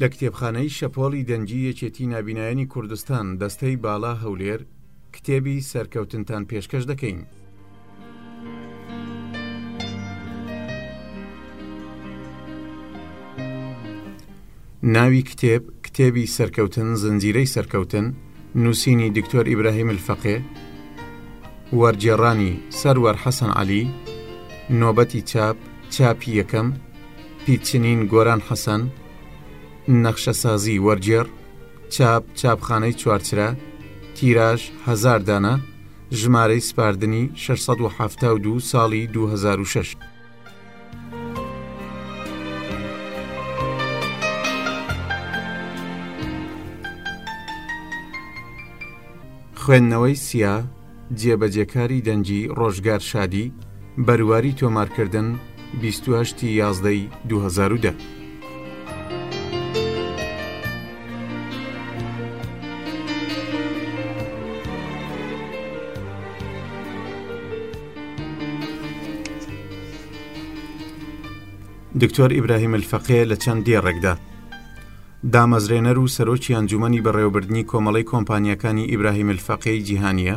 لە کتێبخانەی شەپۆڵی دەنگی یەکێتی نابینایانی کوردستان دەستەی باڵا هەولێر کتێبی سەرکەوتنتان پێشکەش دەکەین. ناوی کتێب، کتێبی سەرکەوتن، زنجیرەی سەرکەوتن، نووسینی دکتۆر ئیبراهیم الفەقێ، وەرگێڕانی سەروەر حەسەن عەلی، نۆبەتی چاپ، چاپی یەکەم، پیچنین گۆران حەسەن، نەخشەسازی وەرگێڕ، چاپ، چاپخانەی چوارچرا، تیراژ، هەزار دانە، ژمارەی سپاردنی شەش سەد و حەفتا و دوو ساڵی دوو هەزار و شەش. خوێندنەوەی سیا، جێبەجێکاری دەنگی ڕۆژگار شادی، بەرواری تۆمارکردن، بیست و هەشت ی یازدەی دوو هەزار و دە. دکتۆر ئیبراهیم الفەقێ لە چەند دێڕێکدا دامەزرێنەر و سەرۆکی ئەنجومەنی بەڕێوەبردنی کۆمەڵەی کۆمپانیەکانی ئیبراهیم الفەقێی جیهانیە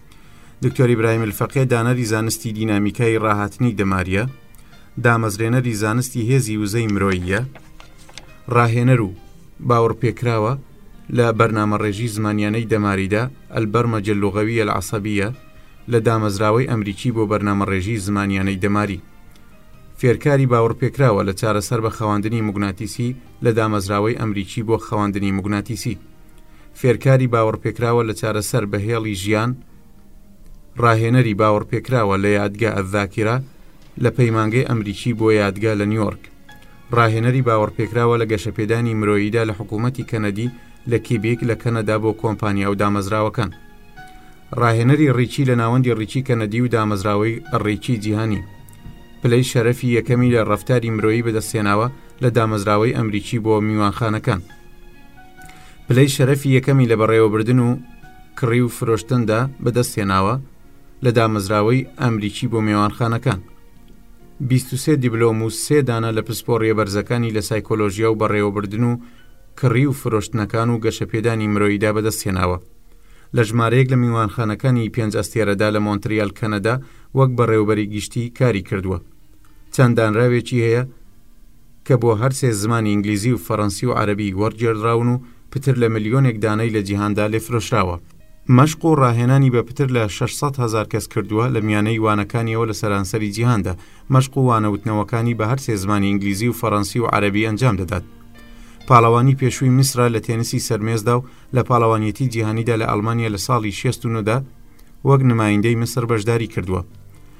دکتۆر ئیبراهیم الفەقێ دانەری زانستی دینامیکای ڕاهاتنی دەماریە دامەزرێنەری زانستی هێزی وزەی مرۆییە ڕاهێنەر و باوەڕپێکراوە لە بەرنامە ڕێژی زمانیانەی دەماریدا ئەلبەرمە جلوغەوی العصبیە لە دامەزراوەی ئەمریکی بۆ بەرنامە ڕێژی زمانیانەی دەماری فێرکاری باوەڕپێکراوە لە چارەسەر بە خەواندنی مگناتیسی لە دامەزراوەی ئەمریکی بۆ خەواندنی مگناتیسی فێرکاری باوەڕپێکراوە لە چارەسەر بە هێڵی ژیان، ڕاهێنەری باوەڕپێکراوە لە یادگە ئەلذاکیرە لە پەیمانگەی ئەمریکی بۆ یادگە لە نیویۆرک، ڕاهێنەری باوەڕپێکراوە لە گەشەپێدانی مرۆییدا لە حکوومەتی کەنەدی لە کیبیک لە کەنەدا بۆ کۆمپانیا و دامەزراوەکان. ڕاهێنەری ڕیکی لە ناوەندی ڕیکی کەنەدی و دامەزراوەی ڕیکی جیهانی پلەی شەرەفی یەکەمی لە ڕەفتاری مرۆیی بەدەستهێناوە لە دامەزراوەی ئەمریکی بۆ میوانخانەکان. پلەی شەرەفی یەکەمی لە بەڕێوەبردن و کڕی و فرۆشتندا بەدەستهێناوە لە دامەزراوەی ئەمریکی بۆ مێوانخانەکان. 23 دیبلۆم و سێدانە لە پسپۆڕیە بەرزەکانی لە سایکۆلۆژیا و بەڕێوەبردن و کڕی و فرۆشتنەکان و گەشەپێدانی مرۆییدا بەدەستهێناوە. لە ژمارەیەک لە میوانخانەکانی پێنج ئەستێرەدا لە مۆنتریال کەنەدا وەک بەڕێوبەری گشتی کاری کردووە. چەند دانراوێکی هەیە کە بۆ هەر سێ زمانی ئینگلیزی و فەرەنسی و عەرەبی وەڕگێڕدراون و پتر لە ملیۆنێک دانەی لە جیهاندا لێ فرۆشراوە. مەشق و ڕاهێنانی بە پتر لە شەش سەد هەزار کەس کردووە، لە میانەی وانەکانییەوە لە سەرانسەری جیهاندا، مەشق و وانە وتنەوەکانی بە هەر سێ زمانی ئینگلیزی و فەرەنسی و عەرەبی ئەنجام دەدات. پاڵەوانی پێشووی میسرە لە تێنسی سەر مێزدا و لە پاڵەوانیەتی جیهانیدا لە ئەڵمانیا لە ساڵی شێست و نۆ دا وەک نمایندەی میسر بەشداری کردووە.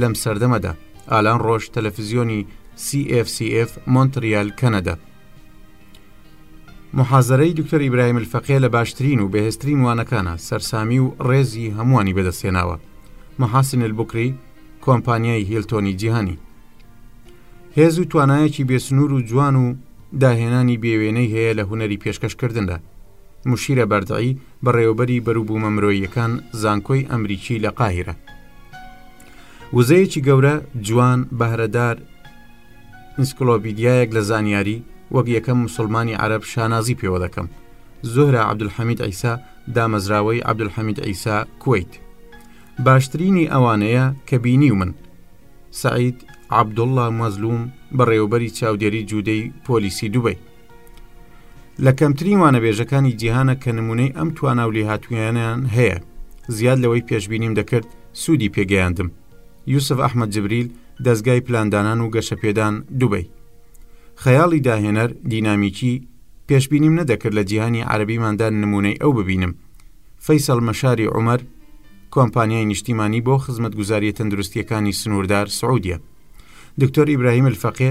لەم سەردەمەدا ئالان ڕۆژ تەلەفزیۆنی CFCF مۆنتریال کەنەدا محازرەی دکتۆر ئیبراهیم الفەقێ لە باشترین و بەهێزترین وانەکانە سەرسامی و ڕێزی هەمووانی بەدەستێناوە محاسن البکری کۆمپانیای هیلتۆنی جیهانی هێز و توانایەکی بێسنوور و جوان و داهێنانی بێوێنەی هەیە لە هوەری پێشکەشکردندا موشیرە بەردعی، بەڕێوەبەری بەروبوومە مرۆییەکان زانکۆی ئەمریکی لە قاهیرە وزەیەکی گەورە جوان بەهرەدار ئینسکلۆڤیددیایەک لە زانیاری وەک یەکەم مسلمانی عرب شانازی پێوە دەکەم زۆهرە عبدولحەمید ئەیسا دامەزراوەی عبدولحەمید ئەیسا کویت باشترینی ئەوانەیە کە بینی و من سعید عبدوڵە مەزلوم بەڕێوبەری چاودێری جوودەی پۆلیسی دوبی لە کەمترین وانەبێژەکانی جیهانە کە نمونەی ئەم توانا و لێهاتویانیان هەیە زیاد لەوەی پێشببینیم دەکرد سوودی پێگەیاندم یوسف ئەحمە جبریل دەستگای پلاندانان و گەشەپێدان دوبی خەیاڵی داهێنەر دینامیکی پێشببینیم نەدەکرد لە جیهانی عربیماندا نمونەی ئەو ببینم فەیسەڵ مەشاری عمر کۆمپانیای نیشتیمانی بۆ خزمەت گوزاریە تەندروستیەکانی سنووردار سعودیە دکتۆر ئیبراهیم الفەقێ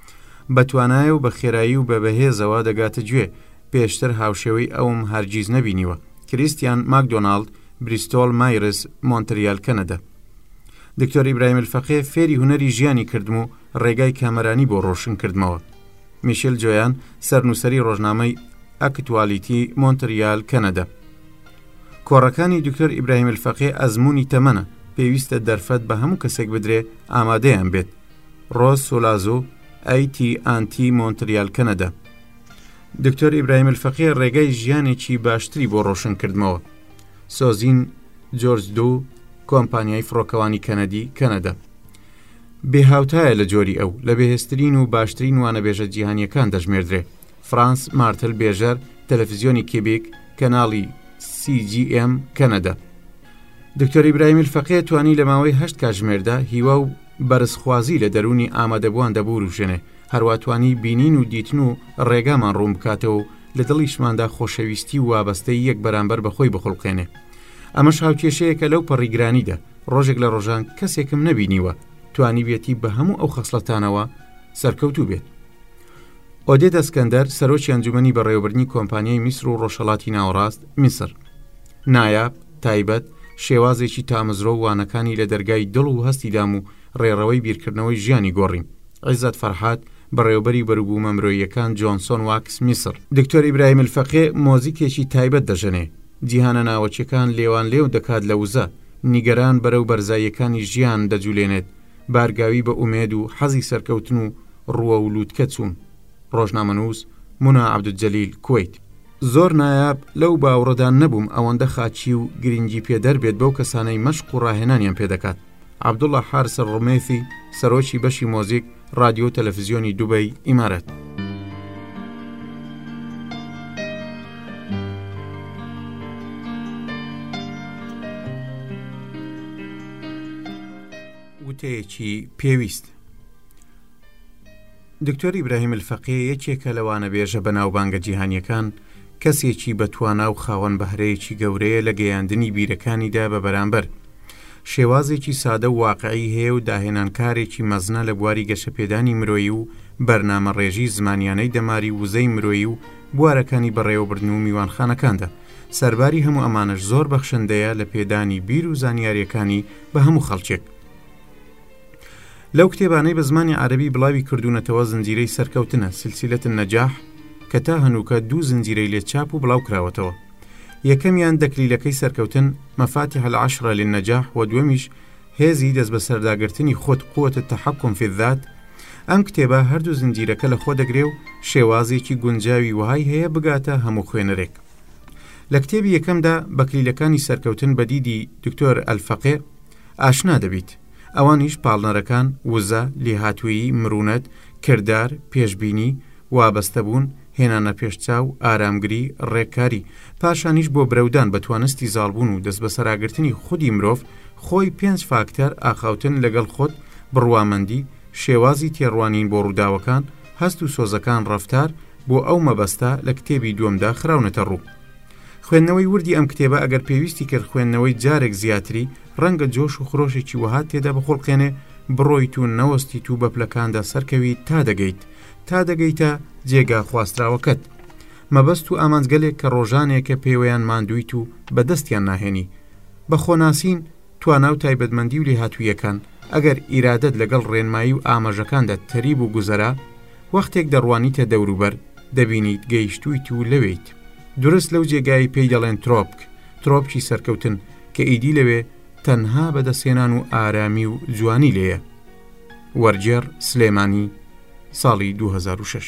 بە توانایە و بە خێرایی و بە بەهێزەوە دەگاتە گوێ، پێشتر هاوشێوەی ئەوم هەرگیز نەبینیوە. کریستیان ماکدۆناڵد، بریستۆڵ مایرس، مۆنتریال کەنەدا. دکتۆر ئیبراهیم الفقێ فێری هونەری ژیانی کردم و ڕێگای کامەرانی بۆ ڕۆشن کردمەوە. میشیل جۆیان، سەرنووسەری ڕۆژنامەی، ئەکتوالیتی، مۆنتریال کەنەدا. کۆڕەکانی دکتۆر ئیبراهیم الفقێ ئەزموونی تەمەنە، پێویستە دەرفەت بە هەموو کەسێک بدرێ ئامادەیان بێت. ڕۆز سولازو، ئەیتی ئانتی مۆنتریال کەنەدا. دکتۆر ئیبراهیم الفەقیە ڕێگای ژیانێکی باشتری بۆ ڕۆشن کردمەوە سۆزین جۆرج دوو کۆمپانیای فڕۆکەوانی کەنەدی کەنەدا بێهاوتایە لە جۆری ئەو لە بەهێزترین و باشترین وانەبێژە جیهانیەکان دەژمێردرێ فرانس مارتل بێژەر تەلەفزیۆنی کیبیک کەناڵی CGM کەنەدا دکتۆری برایمیل فەقێ توانی لە ماوەی هەشت کاژمێردا هیوا و بەرزخوازی لە دەروونی ئامادەبووان دەبورووژێنێ، هەروا توانی بینین و دیتن و ڕێگامان ڕوون بکاتەوە و لە دڵیشماندا خۆشەویستی و وابەستەی یەک بەرامبەر بە خۆی بخوڵقێنێ. ئەمەش هاوکێشەیەکە لەو پەڕی گرانیدا، ڕۆژێک لە ڕۆژان کەسێکم نەبینیوە توانیبێتی بە هەموو ئەو خەسڵەتانەوە سەرکەوتوو بێت. ئۆدێد ئەسکەندەر، سەرۆکی ئەنجومەنی بەڕێوەبردنی کۆمپانیای میسر و ڕۆژهەڵاتی ناوەڕاست، میسر، نایاب، تایبەت، شێوازێکی تامزرۆ و وانەکانی لە دەرگای دڵ و هەستی دام و ڕێڕەوەی بیرکردنەوەی ژیانی گۆڕیم. عیزەت فەرهاد، بەڕێوەبەری بەروبوومە مرۆییەکان جۆنسۆن واکس میسڕ. دکتۆر ئیبراهیم الفقێ، مۆزیکێکی تایبەت دەژەنێ، جیهانە ناوەکیەکان لێوانلێو دەکات لە وزە، نیگەران بەرەو بەرزاییەکانی ژیان دەجولێنێت، بارگاوی بە ئومێد و حەزی سەرکەوتن و ڕووەو لووتکە چوون. ڕۆژنامەنووس مونا عەبدولجەلیل، کوەیت. زۆر نایاب، لەو باوڕەدا نەبووم ئەوەندە خاچی و گرینگی پێ دەربێت بەو کەسانەی مەشق و ڕاهێنانیان پێ دەکات. عەبدوڵا حارس الڕمێثی، سەرۆکی بەشی مۆزیک، ڕادیۆ و تەلەفزیۆنی دوبەی، ئیمارات. وتەیەکی پێویست. دکتۆر ئیبراهیم الفەقێ یەکێکە لە وانەبێژە بەناوبانگە جیهانیەکان، کەسێکی بە توانا و خاوەن بەهرەیەکی گەورەیە لە گەیاندنی بیرەکانیدا بە بەرامبەر. شێوازێکی سادە و واقعی هەیە و داهێنانکارێکی مەزنە لە بواری گەشەپێدانی مرۆیی و بەرنامەڕێژی زمانیانەی دەماری ووزەی مرۆیی و بوارەکانی بەڕێوەبردن و میوانخانەکاندا. سەرباری هەموو ئەمانەش زۆر بەخشندەیە لە پێدانی بیر و زانیاریەکانی بە هەموو خەڵکێک. لەو کتێبانەی بە زمانی عربی بڵاوی کردوونەتەوە زنجیرەی سەرکەوتنە سلسلة النجاح کە تا هەنووکە دوو زنجیرەی لێ چاپ و بڵاو کراوەتەوە یەکەمیان دەکلیلەکەی سەرکەوتن مفاتح العشر للنجاح و دووەمیش هێزی دەست بەسەرداگرتنی خود قوة التحكم في الذات ئەم کتێبە هەردوو زنجیرەکە لە خۆ دەگرێ و شێوازێکی گونجاوی وهای هەیە بگاتە هەموو خوێنەرێک لە کتێبی یەکەمدا بەکلیلەکانی سەرکەوتن بە دیدی دکتۆر ئەلفەقێ ئاشنا دەبیت. ئەوانیش پاڵنەرەکان، وزە، لێهاتوویی، مرونەت، کردار، پێشبینی، وابەستەبوون، هێنانەپێشچاو، ئارامگری، ڕێککاری، پاشانیش بۆ برەودان بە توانستی زاڵبوون و دەستبەسەراگرتنی خودی مرۆڤ، خۆی پێنج فاکتەر ئاخاوتن لەگەڵ خود، بڕوامەندی، شێوازی تێڕوانین بۆ ڕووداوەکان، هەست و سۆزەکان ڕەفتار، بۆ ئەو مەبەستە لە کتێبی دووەمدا خراونەتە ڕوو. خوێندنەوەی وردی ئەم کتێبە ئەگەر پێویستی کرد خوێندنەوەی جارێک زیاتری، ڕەنگە جۆش و خرۆشێکی وەهات تێدا بخوڵقێنێ، بڕۆیت و نەوەستیت و بە پلەکاندا سەرکەویت تا دەگەیت، تا دەگەیتە جێگا خواستراوەکەت. مەبەست و ئامانجگەلێک کە ڕۆژانێکە پێوەیان ماندوویت و بەدەستیان ناهێنی. بە خۆناسین، توانا و تایبەتمەندی و لێهاتووییەکان، ئەگەر ئیرادەت لەگەڵ ڕێنمایی و ئامەژەکاندا تەریب و گوزەرە، وەختێک دەڕوانیتە دەوروبەر، دەبینیت گەیشتوویت و لەوێیت. درست لەو جێگایەی پێی دەڵێن ترۆپک، ترۆپکی سەرکەوتن، کە ئیدی لەوێ تەنها بەدەستهێنان و ئارامی و جوانی لێیە. وەرگێڕ، سلێمانی، ساڵی دوو هەزار و شەش.